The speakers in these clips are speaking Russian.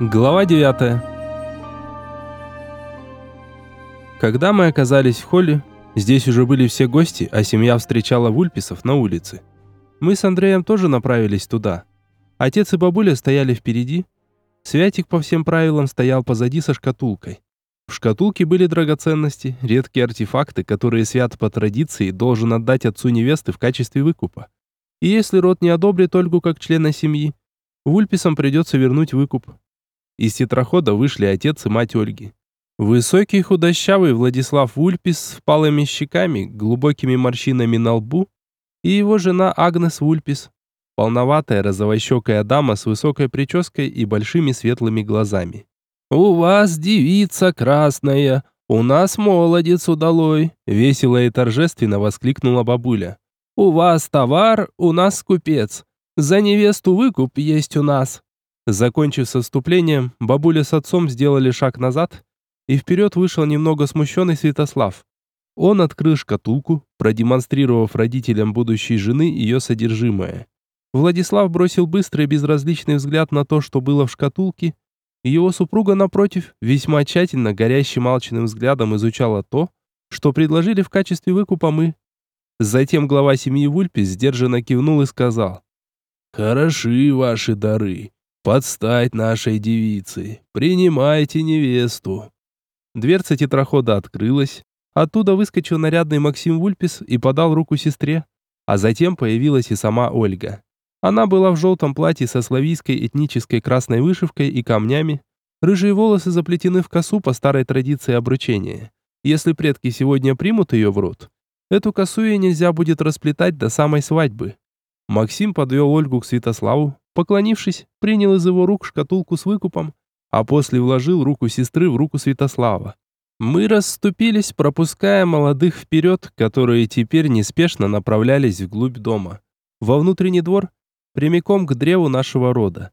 Глава 9. Когда мы оказались в холле, здесь уже были все гости, а семья встречала вульписов на улице. Мы с Андреем тоже направились туда. Отец и бабуля стояли впереди. Святик по всем правилам стоял позади со шкатулкой. В шкатулке были драгоценности, редкие артефакты, которые свят по традиции должен отдать отцу невесты в качестве выкупа. И если род не одобрит Ольгу как члена семьи, Вульписам придется вернуть выкуп. Из тетрахода вышли отец и мать Ольги. Высокий худощавый Владислав Вульпис с впалыми щеками, глубокими морщинами на лбу, и его жена Агнес Вульпис, полноватая розовощекая дама с высокой прической и большими светлыми глазами. «У вас девица красная, у нас молодец удалой!» весело и торжественно воскликнула бабуля. «У вас товар, у нас купец. За невесту выкуп есть у нас. Закончив с отступлением, бабуля с отцом сделали шаг назад, и вперед вышел немного смущенный Святослав. Он открыл шкатулку, продемонстрировав родителям будущей жены ее содержимое. Владислав бросил быстрый безразличный взгляд на то, что было в шкатулке, и его супруга, напротив, весьма тщательно, горящим алчным взглядом изучала то, что предложили в качестве выкупа мы. Затем глава семьи Вульпис сдержанно кивнул и сказал, «Хороши ваши дары. Подстать нашей девице. Принимайте невесту. Дверца тетрахода открылась. Оттуда выскочил нарядный Максим Вульпис и подал руку сестре. А затем появилась и сама Ольга. Она была в желтом платье со славийской этнической красной вышивкой и камнями. Рыжие волосы заплетены в косу по старой традиции обручения. Если предки сегодня примут ее в рот, эту косу ей нельзя будет расплетать до самой свадьбы. Максим подвел Ольгу к Святославу, Поклонившись, принял из его рук шкатулку с выкупом, а после вложил руку сестры в руку Святослава. Мы расступились, пропуская молодых вперед, которые теперь неспешно направлялись вглубь дома. Во внутренний двор, прямиком к древу нашего рода.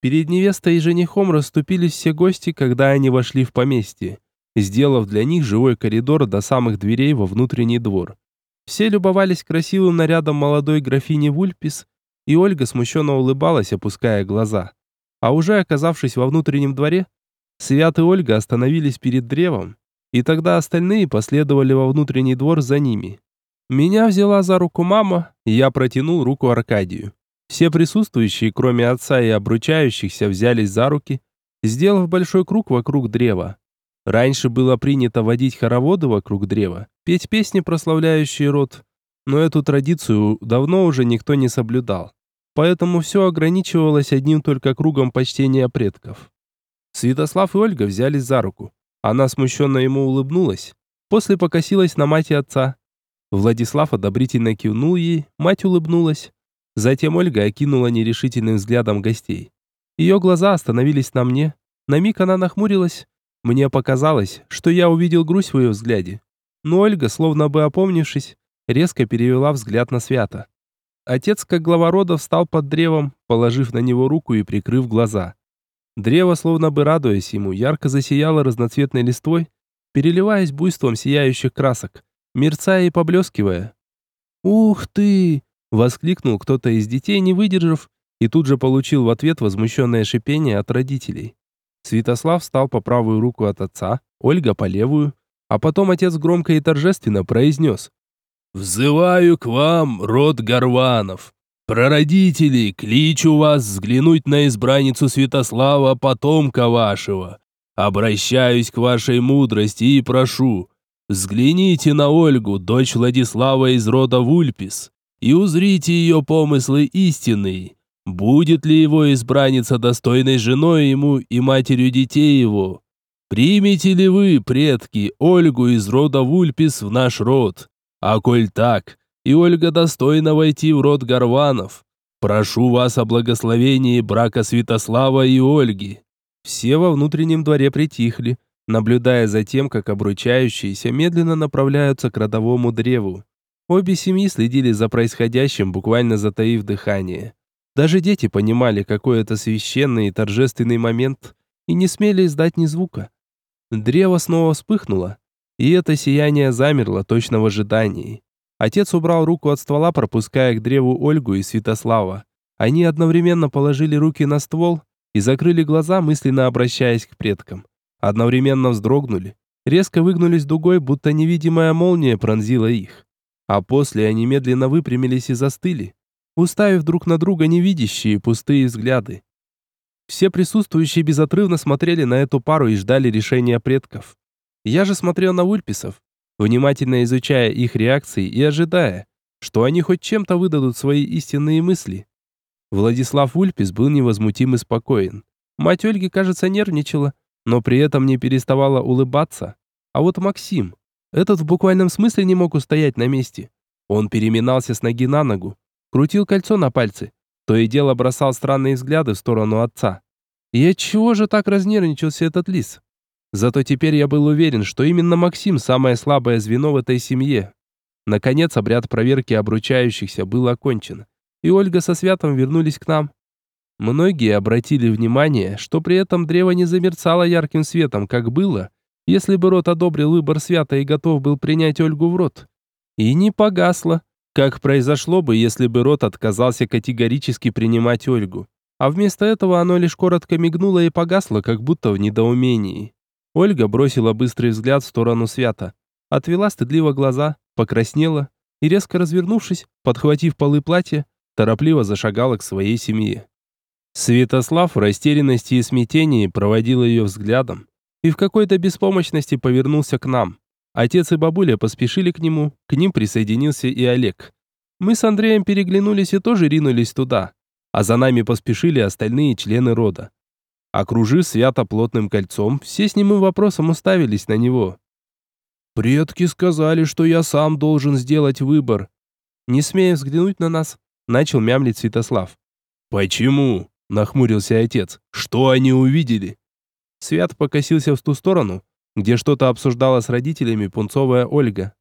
Перед невестой и женихом расступились все гости, когда они вошли в поместье, сделав для них живой коридор до самых дверей во внутренний двор. Все любовались красивым нарядом молодой графини Вульпис и Ольга смущенно улыбалась, опуская глаза. А уже оказавшись во внутреннем дворе, Свят и Ольга остановились перед древом, и тогда остальные последовали во внутренний двор за ними. Меня взяла за руку мама, и я протянул руку Аркадию. Все присутствующие, кроме отца и обручающихся, взялись за руки, сделав большой круг вокруг древа. Раньше было принято водить хороводы вокруг древа, петь песни, прославляющие род, но эту традицию давно уже никто не соблюдал. Поэтому все ограничивалось одним только кругом почтения предков. Святослав и Ольга взялись за руку. Она смущенно ему улыбнулась, после покосилась на мать и отца. Владислав одобрительно кивнул ей, мать улыбнулась. Затем Ольга окинула нерешительным взглядом гостей. Ее глаза остановились на мне. На миг она нахмурилась. Мне показалось, что я увидел грусть в ее взгляде. Но Ольга, словно бы опомнившись, резко перевела взгляд на Свята. Отец, как глава рода, встал под древом, положив на него руку и прикрыв глаза. Древо, словно бы радуясь ему, ярко засияло разноцветной листвой, переливаясь буйством сияющих красок, мерцая и поблескивая. «Ух ты!» — воскликнул кто-то из детей, не выдержав, и тут же получил в ответ возмущенное шипение от родителей. Святослав встал по правую руку от отца, Ольга по левую, а потом отец громко и торжественно произнес «Взываю к вам, род Горванов. Прародители, кличу вас взглянуть на избранницу Святослава, потомка вашего. Обращаюсь к вашей мудрости и прошу, взгляните на Ольгу, дочь Владислава из рода Вульпис, и узрите ее помыслы истинные. Будет ли его избранница достойной женой ему и матерью детей его? Примете ли вы, предки, Ольгу из рода Вульпис в наш род? А коль так, и Ольга достойна войти в род Горванов, прошу вас о благословении брака Святослава и Ольги». Все во внутреннем дворе притихли, наблюдая за тем, как обручающиеся медленно направляются к родовому древу. Обе семьи следили за происходящим, буквально затаив дыхание. Даже дети понимали, какой это священный и торжественный момент, и не смели издать ни звука. Древо снова вспыхнуло, и это сияние замерло точно в ожидании. Отец убрал руку от ствола, пропуская к древу Ольгу и Святослава. Они одновременно положили руки на ствол, и закрыли глаза, мысленно обращаясь к предкам. Одновременно вздрогнули, резко выгнулись дугой, будто невидимая молния пронзила их. А после они медленно выпрямились и застыли, уставив друг на друга невидящие пустые взгляды. Все присутствующие безотрывно смотрели на эту пару и ждали решения предков. Я же смотрел на Ульписов, внимательно изучая их реакции и ожидая, что они хоть чем-то выдадут свои истинные мысли. Владислав Ульпис был невозмутим и спокоен. Мать Ольги, кажется, нервничала, но при этом не переставала улыбаться. А вот Максим, этот в буквальном смысле не мог устоять на месте. Он переминался с ноги на ногу, крутил кольцо на пальце, то и дело бросал странные взгляды в сторону отца. И отчего же так разнервничался этот лис? Зато теперь я был уверен, что именно Максим самое слабое звено в этой семье. Наконец обряд проверки обручающихся был окончен, и Ольга со Святом вернулись к нам. Многие обратили внимание, что при этом древо не замерцало ярким светом, как было, если бы род одобрил выбор Свята и готов был принять Ольгу в рот. И не погасло, как произошло бы, если бы род отказался категорически принимать Ольгу. А вместо этого оно лишь коротко мигнуло и погасло, как будто в недоумении. Ольга бросила быстрый взгляд в сторону Свята, отвела стыдливо глаза, покраснела и, резко развернувшись, подхватив полы платья, торопливо зашагала к своей семье. Святослав в растерянности и смятении проводил ее взглядом и в какой-то беспомощности повернулся к нам. Отец и бабуля поспешили к нему, к ним присоединился и Олег. Мы с Андреем переглянулись и тоже ринулись туда, а за нами поспешили остальные члены рода. Окружив свято плотным кольцом, все с немым вопросом уставились на него. «Предки сказали, что я сам должен сделать выбор». Не смея взглянуть на нас, начал мямлить Святослав. «Почему?» – нахмурился отец. «Что они увидели?» Свят покосился в ту сторону, где что-то обсуждала с родителями пунцовая Ольга.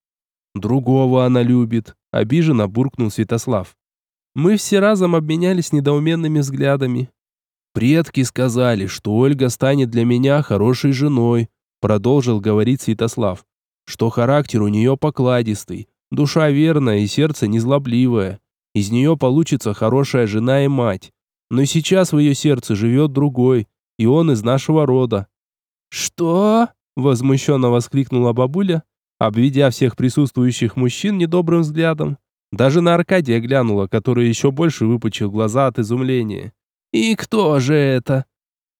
«Другого она любит», – обиженно буркнул Святослав. Мы все разом обменялись недоуменными взглядами. «Предки сказали, что Ольга станет для меня хорошей женой», – продолжил говорить Святослав. «Что характер у нее покладистый, душа верная и сердце незлобливое. Из нее получится хорошая жена и мать. Но сейчас в ее сердце живет другой, и он из нашего рода». «Что?» – возмущенно воскликнула бабуля, обведя всех присутствующих мужчин недобрым взглядом. Даже на Аркадия глянула, который еще больше выпучил глаза от изумления. «И кто же это?»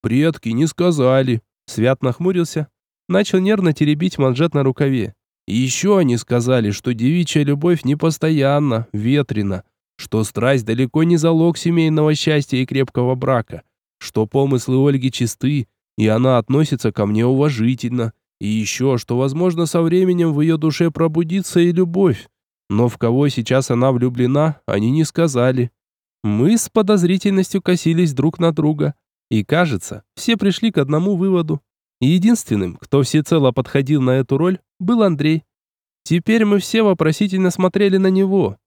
«Предки не сказали». Свят нахмурился, начал нервно теребить манжет на рукаве. еще они сказали, что девичья любовь непостоянна, ветрена, что страсть далеко не залог семейного счастья и крепкого брака, что помыслы Ольги чисты, и она относится ко мне уважительно, и еще, что, возможно, со временем в ее душе пробудится и любовь. Но в кого сейчас она влюблена, они не сказали. Мы с подозрительностью косились друг на друга, и, кажется, все пришли к одному выводу. Единственным, кто всецело подходил на эту роль, был Андрей. Теперь мы все вопросительно смотрели на него,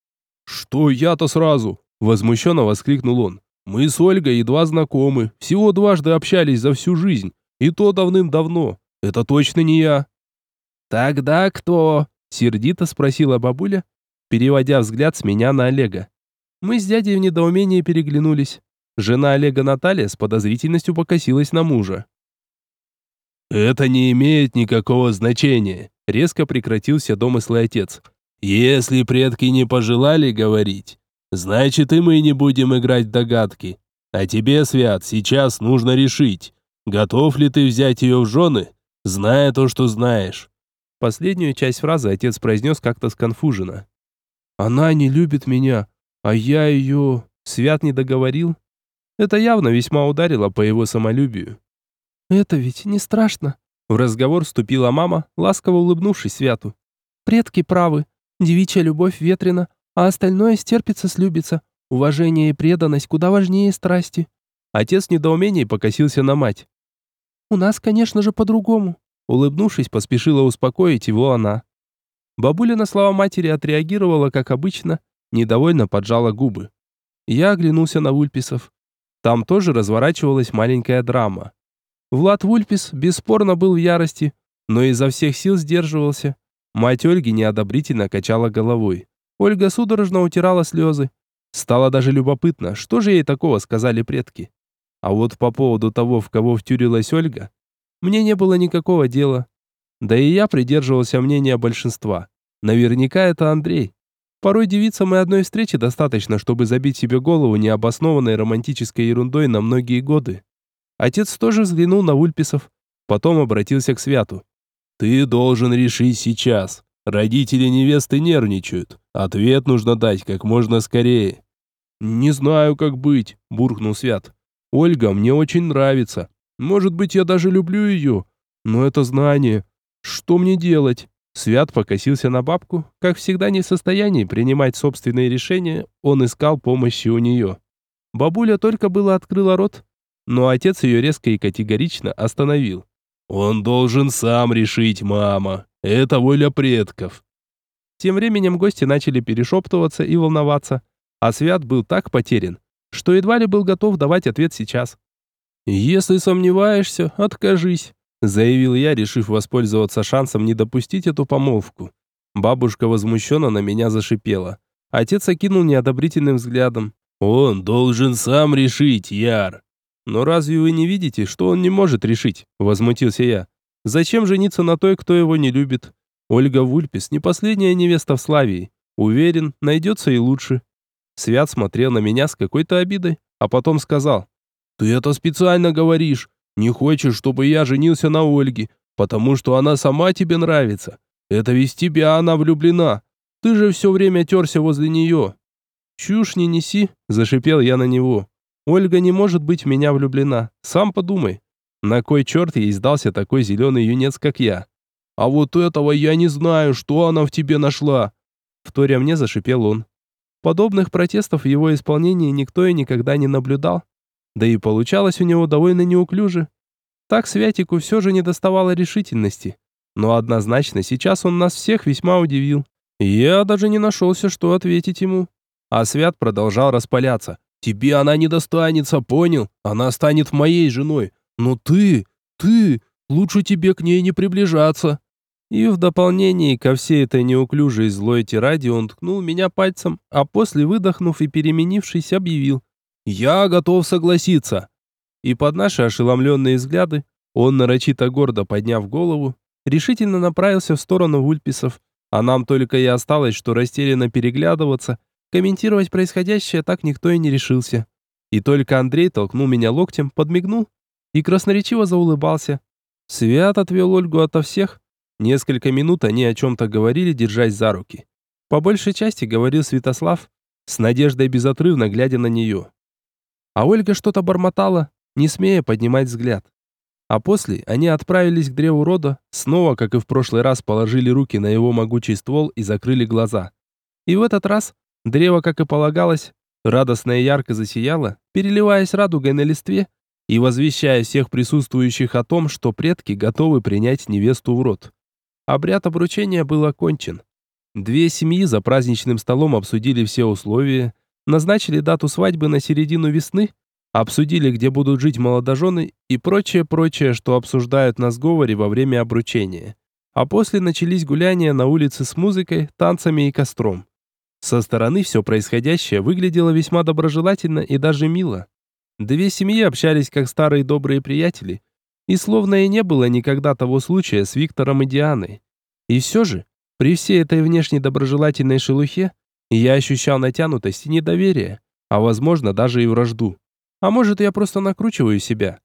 «Что я-то сразу?» – возмущенно воскликнул он. «Мы с Ольгой едва знакомы, всего дважды общались за всю жизнь, и то давным-давно. Это точно не я». «Тогда кто?» – сердито спросила бабуля, переводя взгляд с меня на Олега. Мы с дядей в недоумении переглянулись. Жена Олега Наталья с подозрительностью покосилась на мужа. «Это не имеет никакого значения», — резко прекратился домыслы отец. Если предки не пожелали говорить, значит и мы не будем играть в догадки. А тебе, Свят, сейчас нужно решить, готов ли ты взять ее в жены, зная то, что знаешь. Последнюю часть фразы отец произнес как-то сконфуженно. «Она не любит меня, а я ее...» Свят не договорил. Это явно весьма ударило по его самолюбию. «Это ведь не страшно», — в разговор вступила мама, ласково улыбнувшись Святу. «Предки правы, Девичья любовь ветрена, а остальное стерпится, слюбится. Уважение и преданность куда важнее страсти. Отец в недоумении покосился на мать. У нас, конечно же, по-другому. Улыбнувшись, поспешила успокоить его она. Бабуля на слова матери отреагировала, как обычно, недовольно поджала губы. Я оглянулся на Вульписов. Там тоже разворачивалась маленькая драма. Влад Вульпис бесспорно был в ярости, но изо всех сил сдерживался. Мать Ольги неодобрительно качала головой. Ольга судорожно утирала слезы. Стало даже любопытно, что же ей такого сказали предки. А вот по поводу того, в кого втюрилась Ольга, мне не было никакого дела. Да и я придерживался мнения большинства. Наверняка это Андрей. Порой девицам и одной встречи достаточно, чтобы забить себе голову необоснованной романтической ерундой на многие годы. Отец тоже взглянул на Ульписов, потом обратился к Святу. «Ты должен решить сейчас. Родители невесты нервничают. Ответ нужно дать как можно скорее». «Не знаю, как быть», – буркнул Свят. «Ольга мне очень нравится. Может быть, я даже люблю ее. Но это знание. Что мне делать?» Свят покосился на бабку. Как всегда не в состоянии принимать собственные решения, он искал помощи у нее. Бабуля только было открыла рот, но отец ее резко и категорично остановил. «Он должен сам решить, мама. Это воля предков». Тем временем гости начали перешептываться и волноваться, а Свят был так потерян, что едва ли был готов давать ответ сейчас. «Если сомневаешься, откажись», заявил я, решив воспользоваться шансом не допустить эту помолвку. Бабушка возмущенно на меня зашипела. Отец окинул неодобрительным взглядом. «Он должен сам решить, Яр!» «Но разве вы не видите, что он не может решить?» Возмутился я. «Зачем жениться на той, кто его не любит? Ольга Вульпис не последняя невеста в Славии. Уверен, найдется и лучше». Свят смотрел на меня с какой-то обидой, а потом сказал. «Ты это специально говоришь. Не хочешь, чтобы я женился на Ольге, потому что она сама тебе нравится. Это ведь тебя она влюблена. Ты же все время терся возле нее». «Чушь не неси», – зашипел я на него. «Ольга не может быть в меня влюблена. Сам подумай. На кой черт ей сдался такой зеленый юнец, как я?» «А вот этого я не знаю, что она в тебе нашла!» Вторя мне зашипел он. Подобных протестов в его исполнении никто и никогда не наблюдал. Да и получалось у него довольно неуклюже. Так Святику все же не доставало решительности. Но однозначно сейчас он нас всех весьма удивил. Я даже не нашелся, что ответить ему. А Свят продолжал распаляться. «Тебе она не достанется, понял? Она станет моей женой. Но ты, ты, лучше тебе к ней не приближаться». И в дополнение ко всей этой неуклюжей злой тираде он ткнул меня пальцем, а после, выдохнув и переменившись, объявил. «Я готов согласиться». И под наши ошеломленные взгляды, он, нарочито гордо подняв голову, решительно направился в сторону вульписов, а нам только и осталось, что растерянно переглядываться, комментировать происходящее так никто и не решился. И только Андрей толкнул меня локтем, подмигнул и красноречиво заулыбался. Свят отвел Ольгу ото всех. Несколько минут они о чем-то говорили, держась за руки. По большей части говорил Святослав, с надеждой безотрывно глядя на нее. А Ольга что-то бормотала, не смея поднимать взгляд. А после они отправились к древу рода, снова, как и в прошлый раз, положили руки на его могучий ствол и закрыли глаза. И в этот раз древо, как и полагалось, радостно и ярко засияло, переливаясь радугой на листве и возвещая всех присутствующих о том, что предки готовы принять невесту в род. Обряд обручения был окончен. Две семьи за праздничным столом обсудили все условия, назначили дату свадьбы на середину весны, обсудили, где будут жить молодожены и прочее-прочее, что обсуждают на сговоре во время обручения. А после начались гуляния на улице с музыкой, танцами и костром. Со стороны все происходящее выглядело весьма доброжелательно и даже мило. Две семьи общались как старые добрые приятели, и словно и не было никогда того случая с Виктором и Дианой. И все же, при всей этой внешней доброжелательной шелухе, я ощущал натянутость и недоверие, а возможно даже и вражду. А может, я просто накручиваю себя.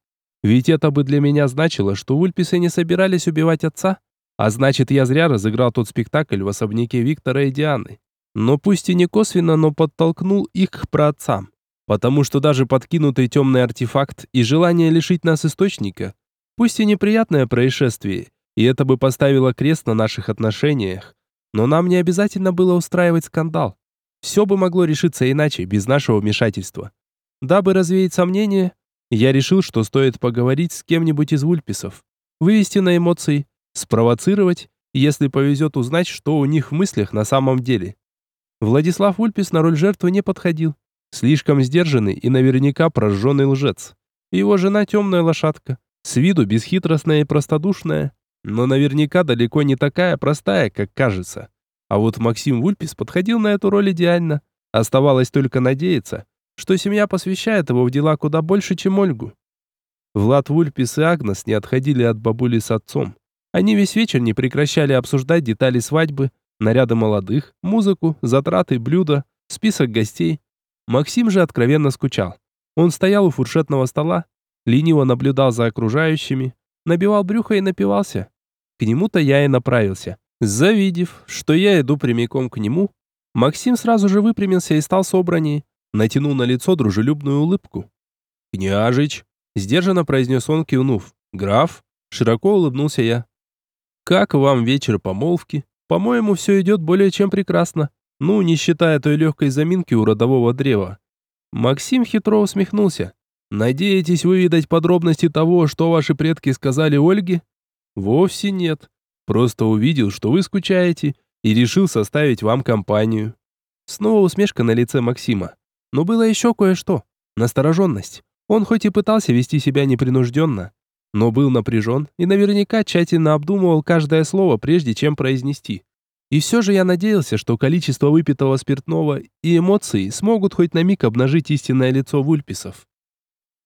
Ведь это бы для меня значило, что Ульписы не собирались убивать отца, а значит, я зря разыграл тот спектакль в особняке Виктора и Дианы. Но пусть и не косвенно, но подтолкнул их к праотцам. Потому что даже подкинутый темный артефакт и желание лишить нас источника, пусть и неприятное происшествие, и это бы поставило крест на наших отношениях, но нам не обязательно было устраивать скандал. Все бы могло решиться иначе, без нашего вмешательства. Дабы развеять сомнения, я решил, что стоит поговорить с кем-нибудь из вульписов, вывести на эмоции, спровоцировать, если повезет узнать, что у них в мыслях на самом деле. Владислав Вульпис на роль жертвы не подходил. Слишком сдержанный и наверняка прожженный лжец. Его жена темная лошадка, с виду бесхитростная и простодушная, но наверняка далеко не такая простая, как кажется. А вот Максим Вульпис подходил на эту роль идеально. Оставалось только надеяться, что семья посвящает его в дела куда больше, чем Ольгу. Влад Вульпис и Агнес не отходили от бабули с отцом. Они весь вечер не прекращали обсуждать детали свадьбы, наряды молодых, музыку, затраты, блюда, список гостей. Максим же откровенно скучал. Он стоял у фуршетного стола, лениво наблюдал за окружающими, набивал брюхо и напивался. К нему-то я и направился. Завидев, что я иду прямиком к нему, Максим сразу же выпрямился и стал собраннее, натянул на лицо дружелюбную улыбку. «Княжич!» – сдержанно произнес он, кивнув. «Граф?» – широко улыбнулся я. «Как вам вечер помолвки? По-моему, все идет более чем прекрасно. Ну, не считая той легкой заминки у родового древа». Максим хитро усмехнулся. «Надеетесь выведать подробности того, что ваши предки сказали Ольге?» «Вовсе нет. Просто увидел, что вы скучаете, и решил составить вам компанию». Снова усмешка на лице Максима. Но было еще кое-что. Настороженность. Он хоть и пытался вести себя непринужденно, но был напряжен и наверняка тщательно обдумывал каждое слово, прежде чем произнести. И все же я надеялся, что количество выпитого спиртного и эмоций смогут хоть на миг обнажить истинное лицо вульписов.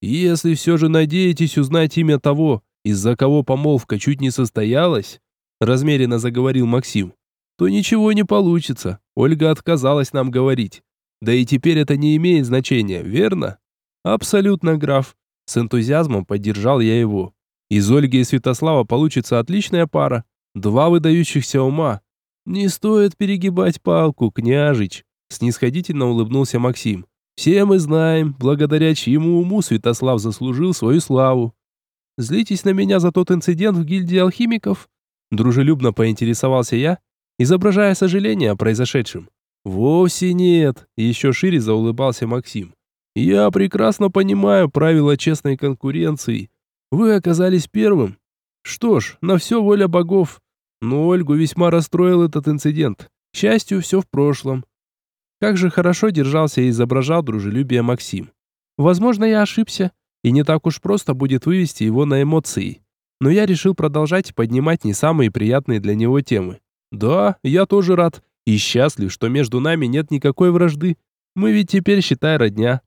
«Если все же надеетесь узнать имя того, из-за кого помолвка чуть не состоялась, размеренно заговорил Максим, то ничего не получится. Ольга отказалась нам говорить. Да и теперь это не имеет значения, верно? Абсолютно, граф. С энтузиазмом поддержал я его. Из Ольги и Святослава получится отличная пара. Два выдающихся ума. Не стоит перегибать палку, княжич. Снисходительно улыбнулся Максим. Все мы знаем, благодаря чьему уму Святослав заслужил свою славу. Злитесь на меня за тот инцидент в гильдии алхимиков? Дружелюбно поинтересовался я, изображая сожаление о произошедшем. Вовсе нет, еще шире заулыбался Максим. Я прекрасно понимаю правила честной конкуренции. Вы оказались первым. Что ж, на все воля богов. Но Ольгу весьма расстроил этот инцидент. К счастью, все в прошлом. Как же хорошо держался и изображал дружелюбие Максим. Возможно, я ошибся, и не так уж просто будет вывести его на эмоции. Но я решил продолжать поднимать не самые приятные для него темы. Да, я тоже рад и счастлив, что между нами нет никакой вражды. Мы ведь теперь, считай, родня.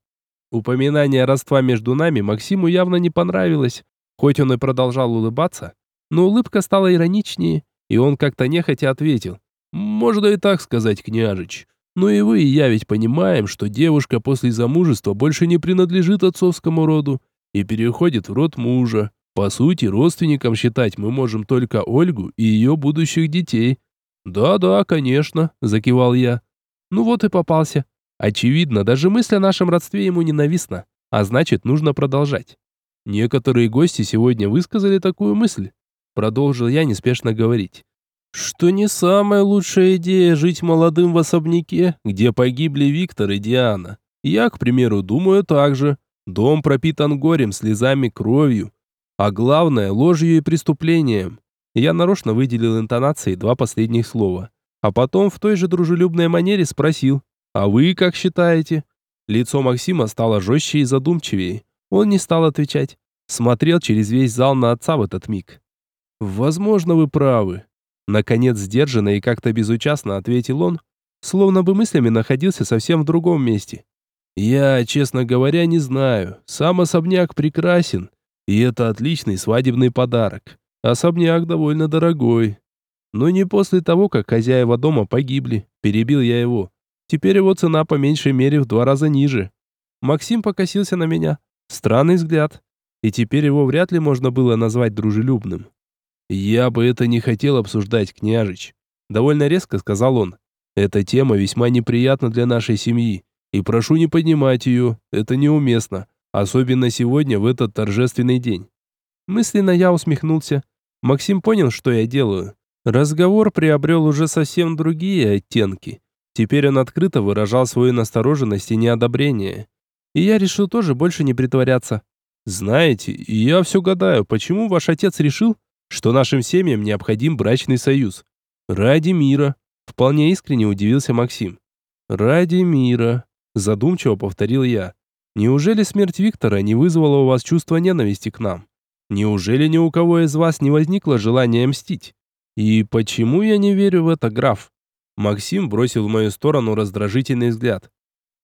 Упоминание родства между нами Максиму явно не понравилось. Хоть он и продолжал улыбаться, но улыбка стала ироничнее, и он как-то нехотя ответил. «Можно и так сказать, княжич. Но и вы, и я ведь понимаем, что девушка после замужества больше не принадлежит отцовскому роду и переходит в род мужа. По сути, родственником считать мы можем только Ольгу и ее будущих детей. Да-да, конечно, закивал я. Ну вот и попался. Очевидно, даже мысль о нашем родстве ему ненавистна, а значит, нужно продолжать. Некоторые гости сегодня высказали такую мысль. Продолжил я неспешно говорить что не самая лучшая идея жить молодым в особняке, где погибли Виктор и Диана. Я, к примеру, думаю так же. Дом пропитан горем, слезами, кровью. А главное, ложью и преступлением. Я нарочно выделил интонацией два последних слова. А потом в той же дружелюбной манере спросил, «А вы как считаете?» Лицо Максима стало жестче и задумчивее. Он не стал отвечать. Смотрел через весь зал на отца в этот миг. «Возможно, вы правы», Наконец, сдержанно и как-то безучастно ответил он, словно бы мыслями находился совсем в другом месте. «Я, честно говоря, не знаю. Сам особняк прекрасен, и это отличный свадебный подарок. Особняк довольно дорогой. Но не после того, как хозяева дома погибли, перебил я его. Теперь его цена по меньшей мере в два раза ниже. Максим покосился на меня. Странный взгляд. И теперь его вряд ли можно было назвать дружелюбным. «Я бы это не хотел обсуждать, княжич», — довольно резко сказал он. «Эта тема весьма неприятна для нашей семьи, и прошу не поднимать ее, это неуместно, особенно сегодня, в этот торжественный день». Мысленно я усмехнулся. Максим понял, что я делаю. Разговор приобрел уже совсем другие оттенки. Теперь он открыто выражал свою настороженность и неодобрение. И я решил тоже больше не притворяться. «Знаете, я все гадаю, почему ваш отец решил, что нашим семьям необходим брачный союз. Ради мира. Вполне искренне удивился Максим. Ради мира. Задумчиво повторил я. Неужели смерть Виктора не вызвала у вас чувство ненависти к нам? Неужели ни у кого из вас не возникло желания мстить? И почему я не верю в это, граф? Максим бросил в мою сторону раздражительный взгляд.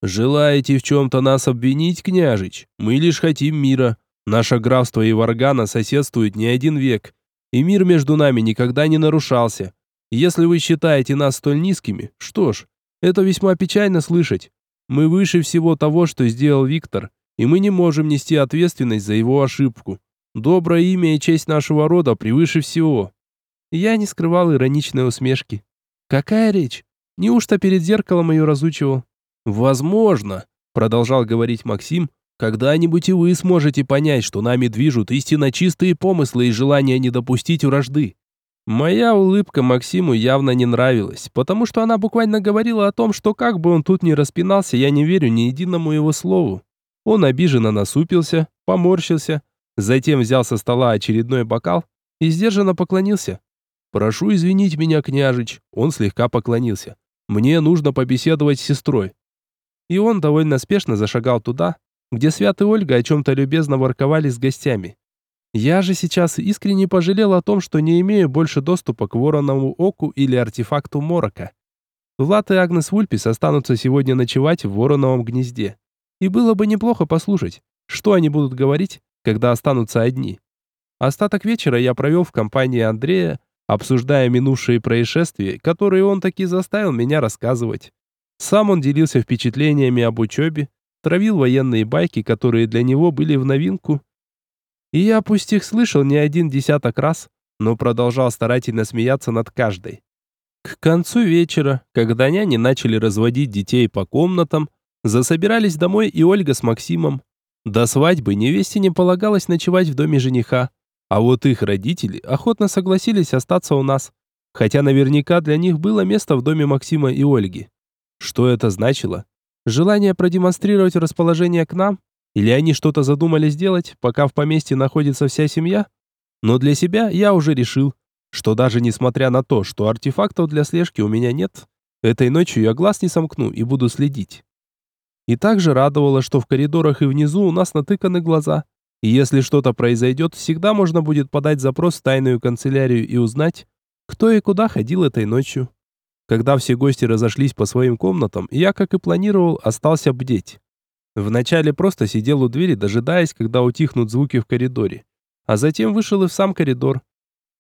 «Желаете в чем-то нас обвинить, княжич? Мы лишь хотим мира. Наше графство и Варгана соседствуют не один век, и мир между нами никогда не нарушался. Если вы считаете нас столь низкими, что ж, это весьма печально слышать. Мы выше всего того, что сделал Виктор, и мы не можем нести ответственность за его ошибку. Доброе имя и честь нашего рода превыше всего». Я не скрывал ироничной усмешки. «Какая речь? Неужто перед зеркалом ее разучивал?» «Возможно», — продолжал говорить Максим, «когда-нибудь и вы сможете понять, что нами движут истинно чистые помыслы и желание не допустить вражды. Моя улыбка Максиму явно не нравилась, потому что она буквально говорила о том, что как бы он тут ни распинался, я не верю ни единому его слову. Он обиженно насупился, поморщился, затем взял со стола очередной бокал и сдержанно поклонился. «Прошу извинить меня, княжич», он слегка поклонился. «Мне нужно побеседовать с сестрой». И он довольно спешно зашагал туда, где Свят Ольга о чем-то любезно ворковали с гостями. Я же сейчас искренне пожалел о том, что не имею больше доступа к воронову оку или артефакту Морока. Влад и Агнес Вульпис останутся сегодня ночевать в вороновом гнезде. И было бы неплохо послушать, что они будут говорить, когда останутся одни. Остаток вечера я провел в компании Андрея, обсуждая минувшие происшествия, которые он таки заставил меня рассказывать. Сам он делился впечатлениями об учебе, травил военные байки, которые для него были в новинку, и я пусть их слышал не один десяток раз, но продолжал старательно смеяться над каждой. К концу вечера, когда няни начали разводить детей по комнатам, засобирались домой и Ольга с Максимом. До свадьбы невесте не полагалось ночевать в доме жениха, а вот их родители охотно согласились остаться у нас, хотя наверняка для них было место в доме Максима и Ольги. Что это значило? Желание продемонстрировать расположение к нам? Или они что-то задумали сделать, пока в поместье находится вся семья? Но для себя я уже решил, что даже несмотря на то, что артефактов для слежки у меня нет, этой ночью я глаз не сомкну и буду следить. И также радовало, что в коридорах и внизу у нас натыканы глаза. И если что-то произойдет, всегда можно будет подать запрос в тайную канцелярию и узнать, кто и куда ходил этой ночью. Когда все гости разошлись по своим комнатам, я, как и планировал, остался бдеть. Вначале просто сидел у двери, дожидаясь, когда утихнут звуки в коридоре. А затем вышел и в сам коридор.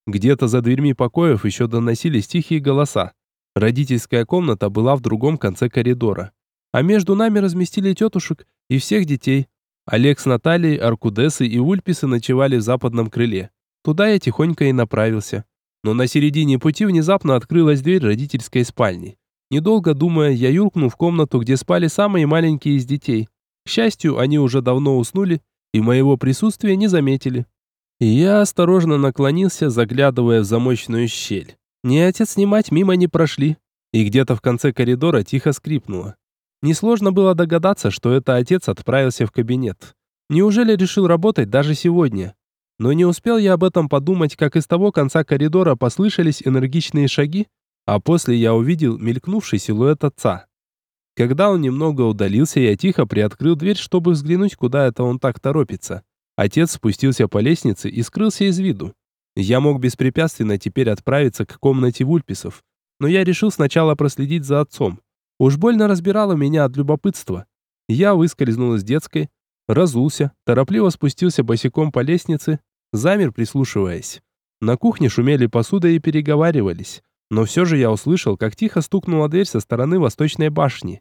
Где-то за дверьми покоев еще доносились тихие голоса. Родительская комната была в другом конце коридора. А между нами разместили тетушек и всех детей. Олег с Натальей, Аркудесы и Ульписы ночевали в западном крыле. Туда я тихонько и направился. Но на середине пути внезапно открылась дверь родительской спальни. Недолго думая, я юркнул в комнату, где спали самые маленькие из детей. К счастью, они уже давно уснули и моего присутствия не заметили. Я осторожно наклонился, заглядывая в замочную щель. Ни отец, ни мать мимо не прошли, и где-то в конце коридора тихо скрипнуло. Несложно было догадаться, что это отец отправился в кабинет. Неужели решил работать даже сегодня? Но не успел я об этом подумать, как из того конца коридора послышались энергичные шаги, а после я увидел мелькнувший силуэт отца. Когда он немного удалился, я тихо приоткрыл дверь, чтобы взглянуть, куда это он так торопится. Отец спустился по лестнице и скрылся из виду. Я мог беспрепятственно теперь отправиться к комнате Вульписов, но я решил сначала проследить за отцом. Уж больно разбирало меня от любопытства. Я выскользнул из детской, разулся, торопливо спустился босиком по лестнице, замер, прислушиваясь. На кухне шумели посуда и переговаривались. Но все же я услышал, как тихо стукнула дверь со стороны восточной башни.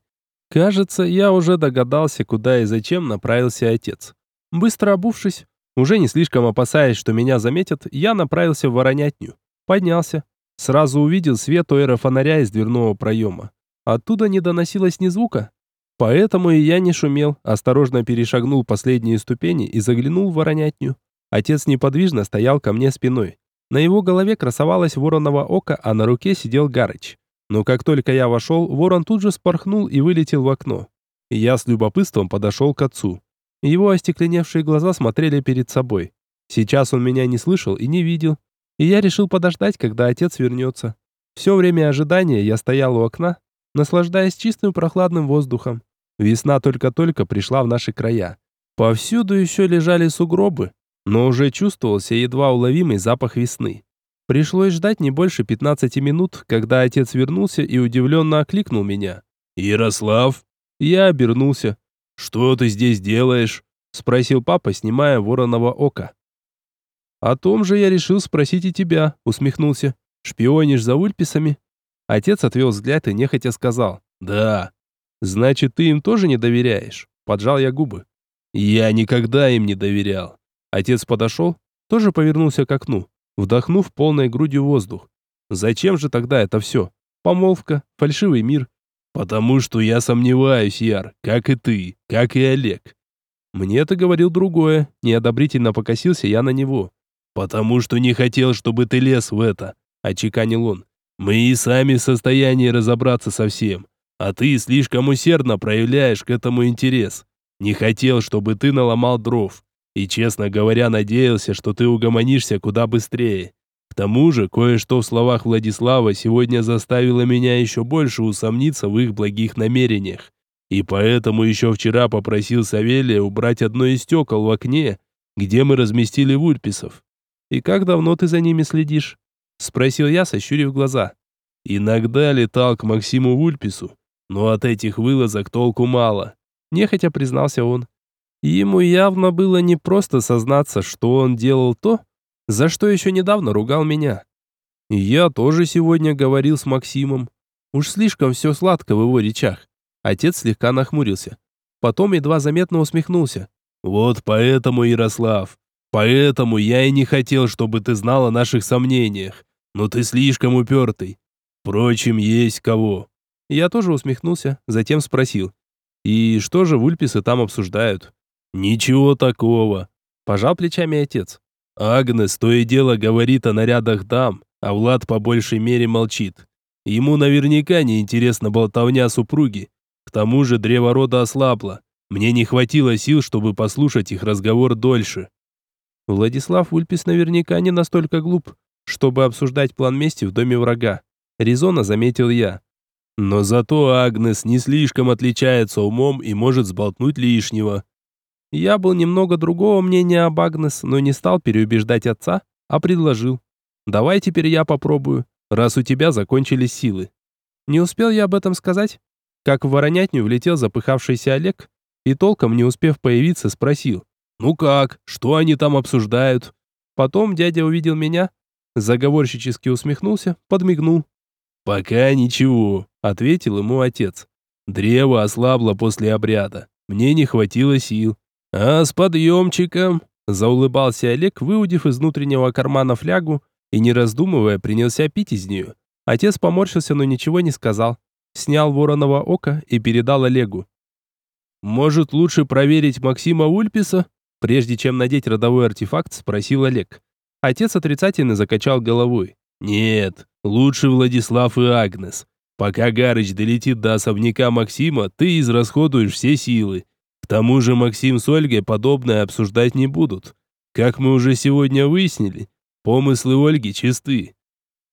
Кажется, я уже догадался, куда и зачем направился отец. Быстро обувшись, уже не слишком опасаясь, что меня заметят, я направился в воронятню. Поднялся. Сразу увидел свет фонаря из дверного проема. Оттуда не доносилось ни звука. Поэтому и я не шумел, осторожно перешагнул последние ступени и заглянул в воронятню. Отец неподвижно стоял ко мне спиной. На его голове красовалось вороново око, а на руке сидел Гарыч. Но как только я вошел, ворон тут же спорхнул и вылетел в окно. Я с любопытством подошел к отцу. Его остекленевшие глаза смотрели перед собой. Сейчас он меня не слышал и не видел. И я решил подождать, когда отец вернется. Все время ожидания я стоял у окна, наслаждаясь чистым прохладным воздухом. Весна только-только пришла в наши края. Повсюду еще лежали сугробы, но уже чувствовался едва уловимый запах весны. Пришлось ждать не больше 15 минут, когда отец вернулся и удивленно окликнул меня. «Ярослав!» Я обернулся. «Что ты здесь делаешь?» — спросил папа, снимая вороного ока. «О том же я решил спросить и тебя», — усмехнулся. «Шпионишь за ульписами?» Отец отвел взгляд и нехотя сказал. «Да». «Значит, ты им тоже не доверяешь?» Поджал я губы. «Я никогда им не доверял». Отец подошел, тоже повернулся к окну, вдохнув полной грудью воздух. «Зачем же тогда это все? Помолвка, фальшивый мир». «Потому что я сомневаюсь, Яр, как и ты, как и Олег». Мне это говорил другое, неодобрительно покосился я на него. «Потому что не хотел, чтобы ты лез в это», — очеканил он. «Мы и сами в состоянии разобраться со всем, а ты слишком усердно проявляешь к этому интерес. Не хотел, чтобы ты наломал дров, и, честно говоря, надеялся, что ты угомонишься куда быстрее. К тому же, кое-что в словах Владислава сегодня заставило меня еще больше усомниться в их благих намерениях. И поэтому еще вчера попросил Савелия убрать одно из стекол в окне, где мы разместили вульписов. «И как давно ты за ними следишь?» — спросил я, сощурив глаза. «Иногда летал к Максиму Вульпису, но от этих вылазок толку мало», — нехотя признался он. Ему явно было не просто сознаться, что он делал то, за что еще недавно ругал меня. Я тоже сегодня говорил с Максимом. Уж слишком все сладко в его речах. Отец слегка нахмурился. Потом едва заметно усмехнулся. «Вот поэтому, Ярослав, поэтому я и не хотел, чтобы ты знал о наших сомнениях. Но ты слишком упертый. Впрочем, есть кого». Я тоже усмехнулся, затем спросил. «И что же вульписы там обсуждают?» «Ничего такого», – пожал плечами отец. Агнес то и дело говорит о нарядах дам, а Влад по большей мере молчит. Ему наверняка не интересна болтовня супруги. К тому же древо рода ослабло. Мне не хватило сил, чтобы послушать их разговор дольше. Владислав Ульпис наверняка не настолько глуп, чтобы обсуждать план мести в доме врага. Резонно заметил я. Но зато Агнес не слишком отличается умом и может сболтнуть лишнего. Я был немного другого мнения об Агнес, но не стал переубеждать отца, а предложил. «Давай теперь я попробую, раз у тебя закончились силы». Не успел я об этом сказать, как в воронятню влетел запыхавшийся Олег и, толком не успев появиться, спросил. «Ну как? Что они там обсуждают?» Потом дядя увидел меня, заговорщически усмехнулся, подмигнул. «Пока ничего», — ответил ему отец. «Древо ослабло после обряда. Мне не хватило сил. «А с подъемчиком?» – заулыбался Олег, выудив из внутреннего кармана флягу и, не раздумывая, принялся пить из нее. Отец поморщился, но ничего не сказал. Снял вороного ока и передал Олегу. «Может, лучше проверить Максима Ульписа?» Прежде чем надеть родовой артефакт, спросил Олег. Отец отрицательно закачал головой. «Нет, лучше Владислав и Агнес. Пока Гарыч долетит до особняка Максима, ты израсходуешь все силы тому же Максим с Ольгой подобное обсуждать не будут. Как мы уже сегодня выяснили, помыслы Ольги чисты.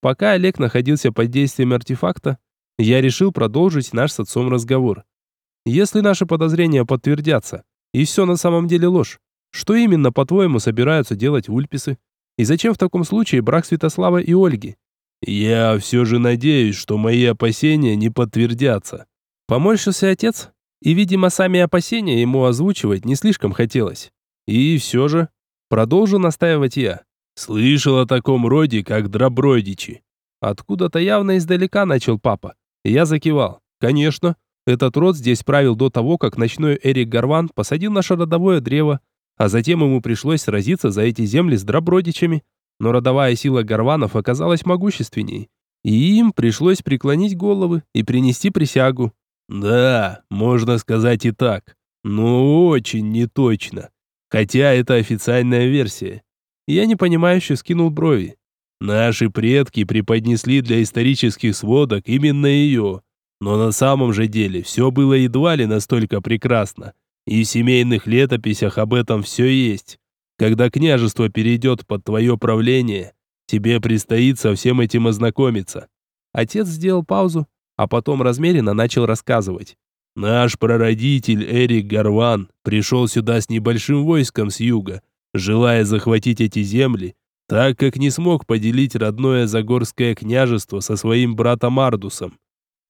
Пока Олег находился под действием артефакта, я решил продолжить наш с отцом разговор. Если наши подозрения подтвердятся, и все на самом деле ложь, что именно, по-твоему, собираются делать вульписы? И зачем в таком случае брак Святослава и Ольги? Я все же надеюсь, что мои опасения не подтвердятся. Поморщился отец, и, видимо, сами опасения ему озвучивать не слишком хотелось. И все же, продолжу настаивать я. Слышал о таком роде, как дробродичи. Откуда-то явно издалека начал папа. Я закивал. Конечно, этот род здесь правил до того, как ночной Эрик Гарван посадил наше родовое древо, а затем ему пришлось сразиться за эти земли с дробродичами. Но родовая сила Гарванов оказалась могущественней, и им пришлось преклонить головы и принести присягу. Да, можно сказать и так, но очень неточно. Хотя это официальная версия. Я непонимающе скинул брови. Наши предки преподнесли для исторических сводок именно ее. Но на самом же деле все было едва ли настолько прекрасно. И в семейных летописях об этом все есть. Когда княжество перейдет под твое правление, тебе предстоит со всем этим ознакомиться. Отец сделал паузу, а потом размеренно начал рассказывать. Наш прародитель Эрик Гарван пришел сюда с небольшим войском с юга, желая захватить эти земли, так как не смог поделить родное Загорское княжество со своим братом Ардусом.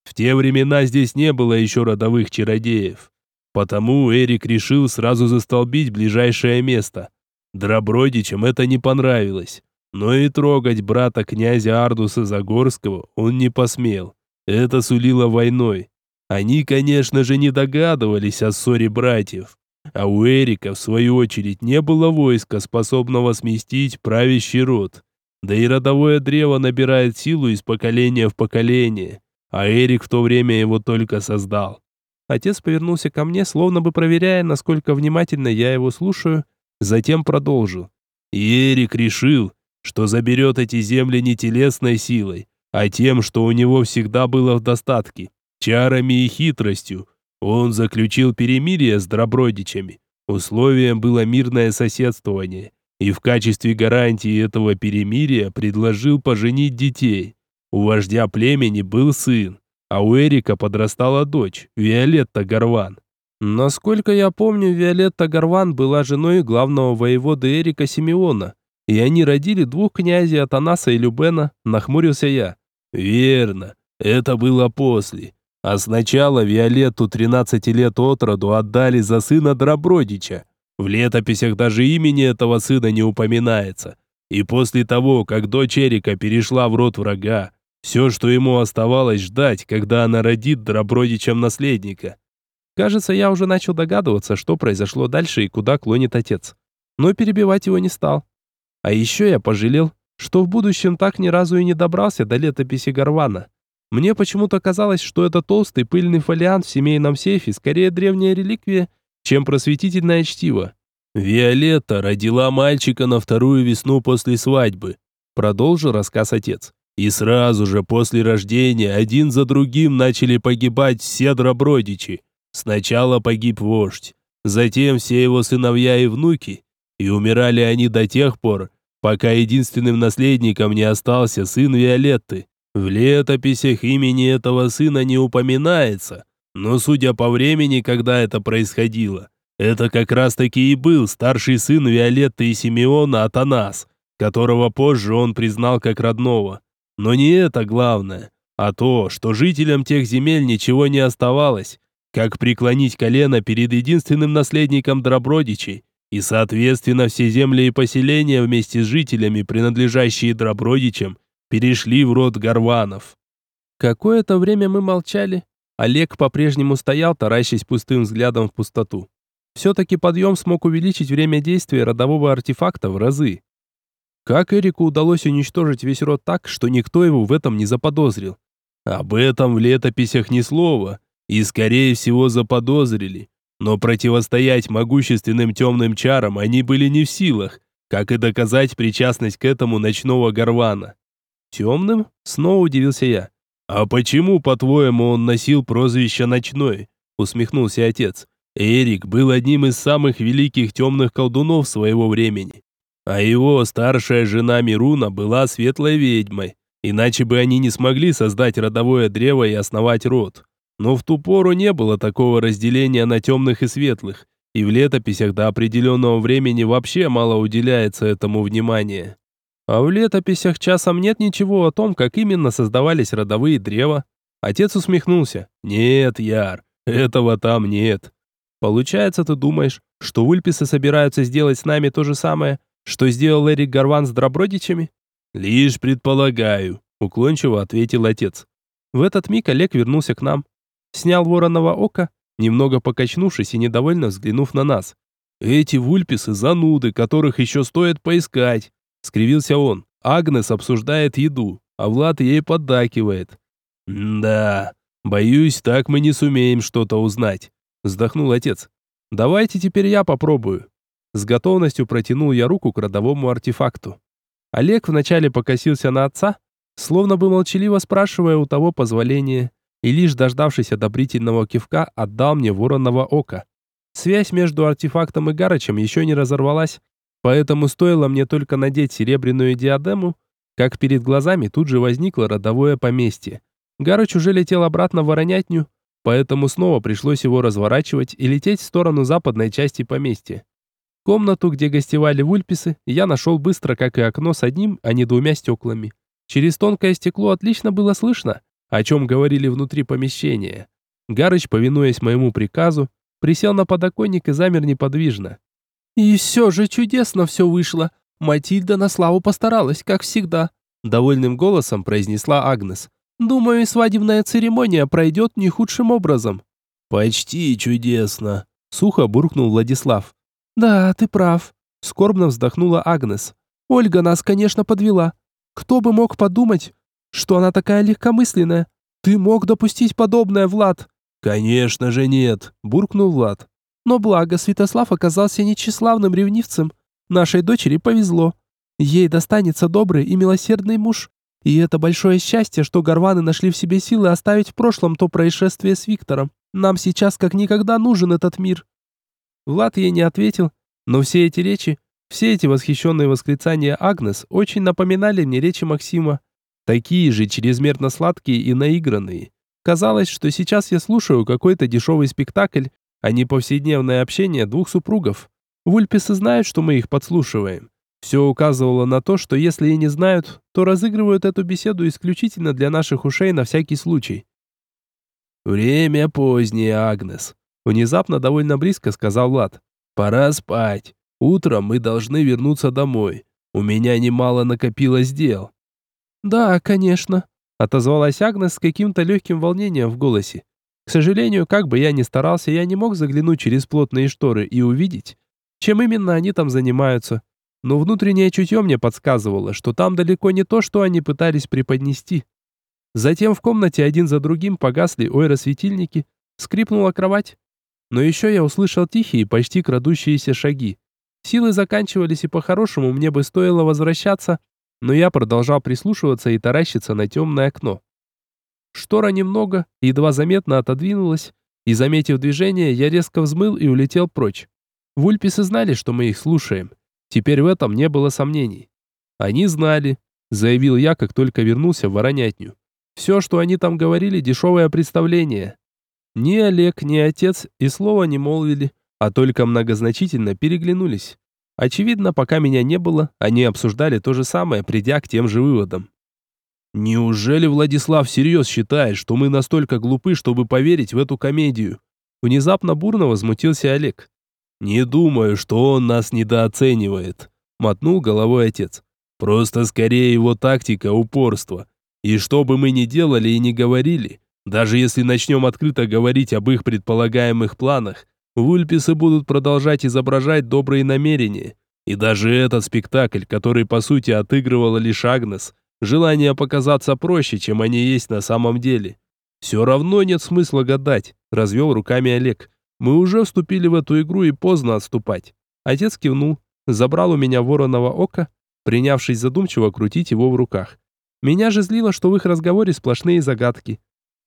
В те времена здесь не было еще родовых чародеев. Потому Эрик решил сразу застолбить ближайшее место. Дробродичам это не понравилось. Но и трогать брата князя Ардуса Загорского он не посмел. Это сулило войной. Они, конечно же, не догадывались о ссоре братьев. А у Эрика, в свою очередь, не было войска, способного сместить правящий род. Да и родовое древо набирает силу из поколения в поколение. А Эрик в то время его только создал. Отец повернулся ко мне, словно бы проверяя, насколько внимательно я его слушаю, затем продолжил. И Эрик решил, что заберет эти земли не телесной силой, а тем, что у него всегда было в достатке, чарами и хитростью. Он заключил перемирие с Дробродичами. Условием было мирное соседствование, и в качестве гарантии этого перемирия предложил поженить детей. У вождя племени был сын, а у Эрика подрастала дочь, Виолетта Горван. Насколько я помню, Виолетта Горван была женой главного воевода Эрика Симеона, и они родили двух князей Атанаса и Любена, нахмурился я. Верно, это было после. А сначала Виолетту 13 лет от роду отдали за сына Дробродича. В летописях даже имени этого сына не упоминается. И после того, как дочь Эрика перешла в род врага, все, что ему оставалось ждать, когда она родит Дробродичем наследника. Кажется, я уже начал догадываться, что произошло дальше и куда клонит отец. Но перебивать его не стал. А еще я пожалел, что в будущем так ни разу и не добрался до летописи Гарвана. Мне почему-то казалось, что это толстый пыльный фолиант в семейном сейфе скорее древняя реликвия, чем просветительное чтиво. «Виолетта родила мальчика на вторую весну после свадьбы», продолжил рассказ отец. И сразу же после рождения один за другим начали погибать все дробродичи. Сначала погиб вождь, затем все его сыновья и внуки, и умирали они до тех пор, пока единственным наследником не остался сын Виолетты. В летописях имени этого сына не упоминается, но судя по времени, когда это происходило, это как раз-таки и был старший сын Виолетты и Симеона Атанас, которого позже он признал как родного. Но не это главное, а то, что жителям тех земель ничего не оставалось, как преклонить колено перед единственным наследником Дробродичей, и, соответственно, все земли и поселения вместе с жителями, принадлежащие Дробродичам, перешли в род Горванов. Какое-то время мы молчали. Олег по-прежнему стоял, таращась пустым взглядом в пустоту. Все-таки подъем смог увеличить время действия родового артефакта в разы. Как Эрику удалось уничтожить весь род так, что никто его в этом не заподозрил? Об этом в летописях ни слова, и, скорее всего, заподозрили. Но противостоять могущественным темным чарам они были не в силах, как и доказать причастность к этому ночного горвана. «Темным?» — снова удивился я. «А почему, по-твоему, он носил прозвище «Ночной»?» — усмехнулся отец. «Эрик был одним из самых великих темных колдунов своего времени. А его старшая жена Мируна была светлой ведьмой, иначе бы они не смогли создать родовое древо и основать род. Но в ту пору не было такого разделения на темных и светлых, и в летописях до определенного времени вообще мало уделяется этому внимания. А в летописях часом нет ничего о том, как именно создавались родовые древа. Отец усмехнулся. «Нет, Яр, этого там нет. Получается, ты думаешь, что ульписы собираются сделать с нами то же самое, что сделал Эрик Гарван с Дробродичами? Лишь предполагаю, уклончиво ответил отец. В этот миг Олег вернулся к нам, снял вороного ока, немного покачнувшись и недовольно взглянув на нас. Эти вульписы зануды, которых еще стоит поискать, скривился он. Агнес обсуждает еду, а Влад ей поддакивает. «Да, боюсь, так мы не сумеем что-то узнать», вздохнул отец. «Давайте теперь я попробую». С готовностью протянул я руку к родовому артефакту. Олег вначале покосился на отца, словно бы молчаливо спрашивая у того позволения, и лишь дождавшись одобрительного кивка, отдал мне вороного ока. Связь между артефактом и Гарычем еще не разорвалась, поэтому стоило мне только надеть серебряную диадему, как перед глазами тут же возникло родовое поместье. Гарыч уже летел обратно в Воронятню, поэтому снова пришлось его разворачивать и лететь в сторону западной части поместья. Комнату, где гостевали вульписы, я нашел быстро, как и окно с одним, а не двумя стеклами. Через тонкое стекло отлично было слышно, о чем говорили внутри помещения. Гарыч, повинуясь моему приказу, присел на подоконник и замер неподвижно. «И все же чудесно все вышло. Матильда на славу постаралась, как всегда», — довольным голосом произнесла Агнес. «Думаю, свадебная церемония пройдет не худшим образом». «Почти чудесно», — сухо буркнул Владислав. «Да, ты прав», — скорбно вздохнула Агнес. «Ольга нас, конечно, подвела. Кто бы мог подумать, что она такая легкомысленная? Ты мог допустить подобное, Влад?» «Конечно же нет», — буркнул Влад. «Но благо Святослав оказался нечиславным ревнивцем. Нашей дочери повезло. Ей достанется добрый и милосердный муж. И это большое счастье, что горваны нашли в себе силы оставить в прошлом то происшествие с Виктором. Нам сейчас как никогда нужен этот мир». Влад ей не ответил, но все эти речи, все эти восхищенные восклицания Агнес очень напоминали мне речи Максима. Такие же чрезмерно сладкие и наигранные. Казалось, что сейчас я слушаю какой-то дешевый спектакль, а не повседневное общение двух супругов. Вульписы знают, что мы их подслушиваем. Все указывало на то, что если и не знают, то разыгрывают эту беседу исключительно для наших ушей на всякий случай. «Время позднее, Агнес», — внезапно довольно близко сказал Влад. «Пора спать. Утром мы должны вернуться домой. У меня немало накопилось дел». «Да, конечно», Отозвалась Агнес с каким-то легким волнением в голосе. К сожалению, как бы я ни старался, я не мог заглянуть через плотные шторы и увидеть, чем именно они там занимаются. Но внутреннее чутье мне подсказывало, что там далеко не то, что они пытались преподнести. Затем в комнате один за другим погасли ойросветильники, скрипнула кровать. Но еще я услышал тихие, почти крадущиеся шаги. Силы заканчивались, и по-хорошему мне бы стоило возвращаться, но я продолжал прислушиваться и таращиться на темное окно. Штора немного, едва заметно отодвинулась, и, заметив движение, я резко взмыл и улетел прочь. Вульписы знали, что мы их слушаем. Теперь в этом не было сомнений. Они знали, заявил я, как только вернулся в Воронятню. Все, что они там говорили, дешевое представление. Ни Олег, ни отец и слова не молвили, а только многозначительно переглянулись. Очевидно, пока меня не было, они обсуждали то же самое, придя к тем же выводам. Неужели Владислав всерьез считает, что мы настолько глупы, чтобы поверить в эту комедию? Внезапно бурно возмутился Олег. Не думаю, что он нас недооценивает, мотнул головой отец. Просто скорее его тактика упорство. И что бы мы ни делали и ни говорили, даже если начнем открыто говорить об их предполагаемых планах, Вульписы будут продолжать изображать добрые намерения. И даже этот спектакль, который по сути отыгрывала лишь Агнес, желание показаться проще, чем они есть на самом деле. Все равно нет смысла гадать, развел руками Олег. Мы уже вступили в эту игру и поздно отступать. Отец кивнул, забрал у меня вороного ока, принявшись задумчиво крутить его в руках. Меня же злило, что в их разговоре сплошные загадки.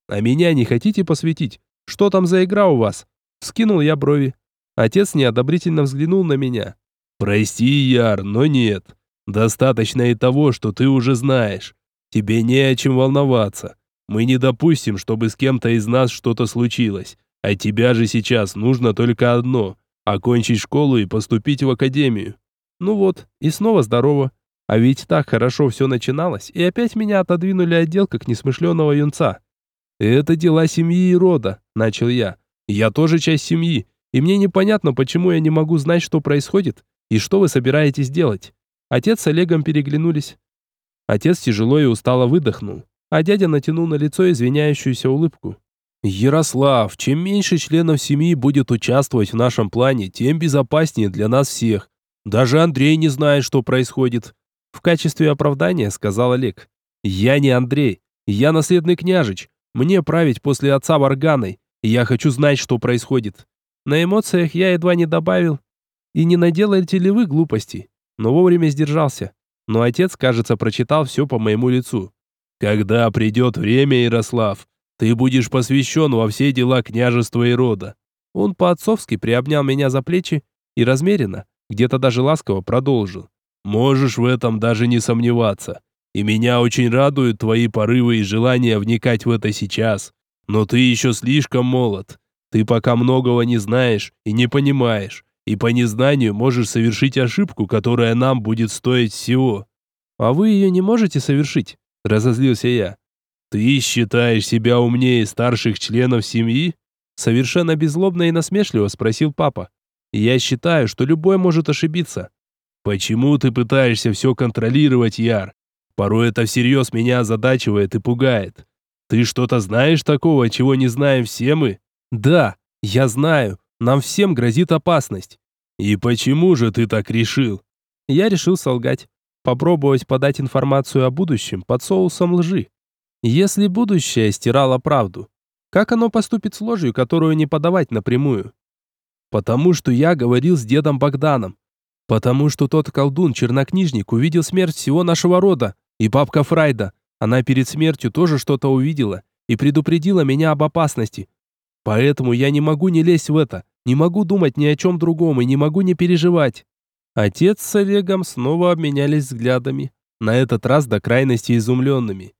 А меня не хотите посвятить? Что там за игра у вас? Скинул я брови. Отец неодобрительно взглянул на меня. «Прости, Яр, но нет. Достаточно и того, что ты уже знаешь. Тебе не о чем волноваться. Мы не допустим, чтобы с кем-то из нас что-то случилось. А тебя же сейчас нужно только одно – окончить школу и поступить в академию». Ну вот, и снова здорово. А ведь так хорошо все начиналось, и опять меня отодвинули отдел как несмышленого юнца. «Это дела семьи и рода», – начал я. Я тоже часть семьи, и мне непонятно, почему я не могу знать, что происходит и что вы собираетесь делать. Отец с Олегом переглянулись. Отец тяжело и устало выдохнул, а дядя натянул на лицо извиняющуюся улыбку. Ярослав, чем меньше членов семьи будет участвовать в нашем плане, тем безопаснее для нас всех. Даже Андрей не знает, что происходит. В качестве оправдания сказал Олег. Я не Андрей, я наследный княжич. Мне править после отца Варганой, я хочу знать, что происходит. На эмоциях я едва не добавил. И не наделаете ли вы глупостей? Но вовремя сдержался. Но отец, кажется, прочитал все по моему лицу. Когда придет время, Ярослав, ты будешь посвящен во все дела княжества и рода. Он по-отцовски приобнял меня за плечи и размеренно, где-то даже ласково продолжил. Можешь в этом даже не сомневаться. И меня очень радуют твои порывы и желания вникать в это сейчас. Но ты еще слишком молод. Ты пока многого не знаешь и не понимаешь, и по незнанию можешь совершить ошибку, которая нам будет стоить всего. А вы ее не можете совершить, разозлился я. «Ты считаешь себя умнее старших членов семьи?» Совершенно беззлобно и насмешливо спросил папа. «Я считаю, что любой может ошибиться». «Почему ты пытаешься все контролировать, Яр? Порой это всерьез меня озадачивает и пугает. Ты что-то знаешь такого, чего не знаем все мы?» «Да, я знаю. Нам всем грозит опасность». «И почему же ты так решил?» Я решил солгать. Попробовать подать информацию о будущем под соусом лжи. Если будущее стирало правду, как оно поступит с ложью, которую не подавать напрямую? Потому что я говорил с дедом Богданом. Потому что тот колдун-чернокнижник увидел смерть всего нашего рода. И бабка Фрайда, она перед смертью тоже что-то увидела и предупредила меня об опасности. Поэтому я не могу не лезть в это, не могу думать ни о чем другом и не могу не переживать. Отец с Олегом снова обменялись взглядами, на этот раз до крайности изумленными.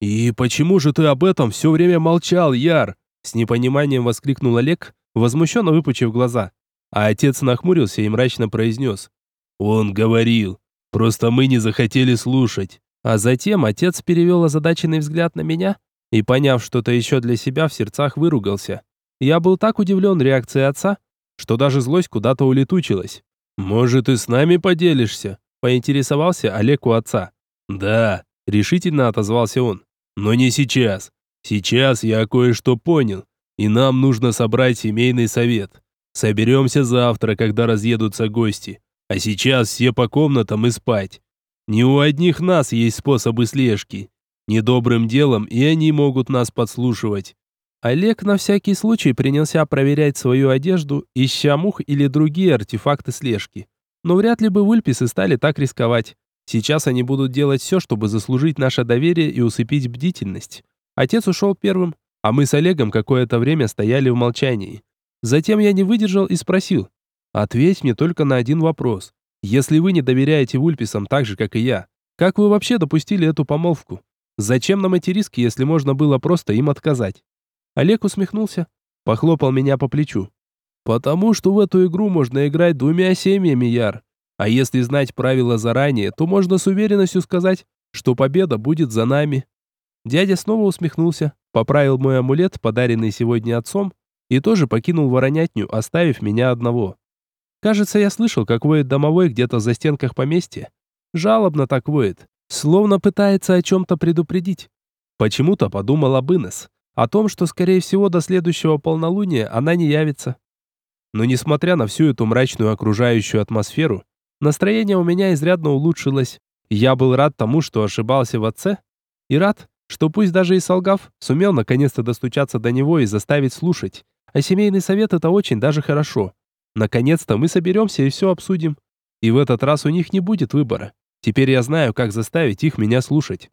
«И почему же ты об этом все время молчал, Яр?» С непониманием воскликнул Олег, возмущенно выпучив глаза. А отец нахмурился и мрачно произнес. «Он говорил, просто мы не захотели слушать». А затем отец перевел озадаченный взгляд на меня и, поняв что-то еще для себя, в сердцах выругался. Я был так удивлен реакцией отца, что даже злость куда-то улетучилась. «Может, и с нами поделишься?» – поинтересовался Олег у отца. «Да», – решительно отозвался он. «Но не сейчас. Сейчас я кое-что понял, и нам нужно собрать семейный совет. Соберемся завтра, когда разъедутся гости. А сейчас все по комнатам и спать. Не у одних нас есть способы слежки. Недобрым делом и они могут нас подслушивать. Олег на всякий случай принялся проверять свою одежду, ища мух или другие артефакты слежки. Но вряд ли бы вульписы стали так рисковать. Сейчас они будут делать все, чтобы заслужить наше доверие и усыпить бдительность. Отец ушел первым, а мы с Олегом какое-то время стояли в молчании. Затем я не выдержал и спросил. «Ответь мне только на один вопрос. Если вы не доверяете вульписам так же, как и я, как вы вообще допустили эту помолвку? Зачем нам эти риски, если можно было просто им отказать?» Олег усмехнулся, похлопал меня по плечу. «Потому что в эту игру можно играть двумя семьями, Яр. А если знать правила заранее, то можно с уверенностью сказать, что победа будет за нами». Дядя снова усмехнулся, поправил мой амулет, подаренный сегодня отцом, и тоже покинул воронятню, оставив меня одного. Кажется, я слышал, как воет домовой где-то за стенках поместья. Жалобно так воет, словно пытается о чем-то предупредить. Почему-то подумал об. О том, что, скорее всего, до следующего полнолуния она не явится. Но несмотря на всю эту мрачную окружающую атмосферу, настроение у меня изрядно улучшилось. Я был рад тому, что ошибался в отце, и рад, что пусть даже и солгав, сумел наконец-то достучаться до него и заставить слушать. А семейный совет это очень даже хорошо. Наконец-то мы соберемся и все обсудим. И в этот раз у них не будет выбора. Теперь я знаю, как заставить их меня слушать.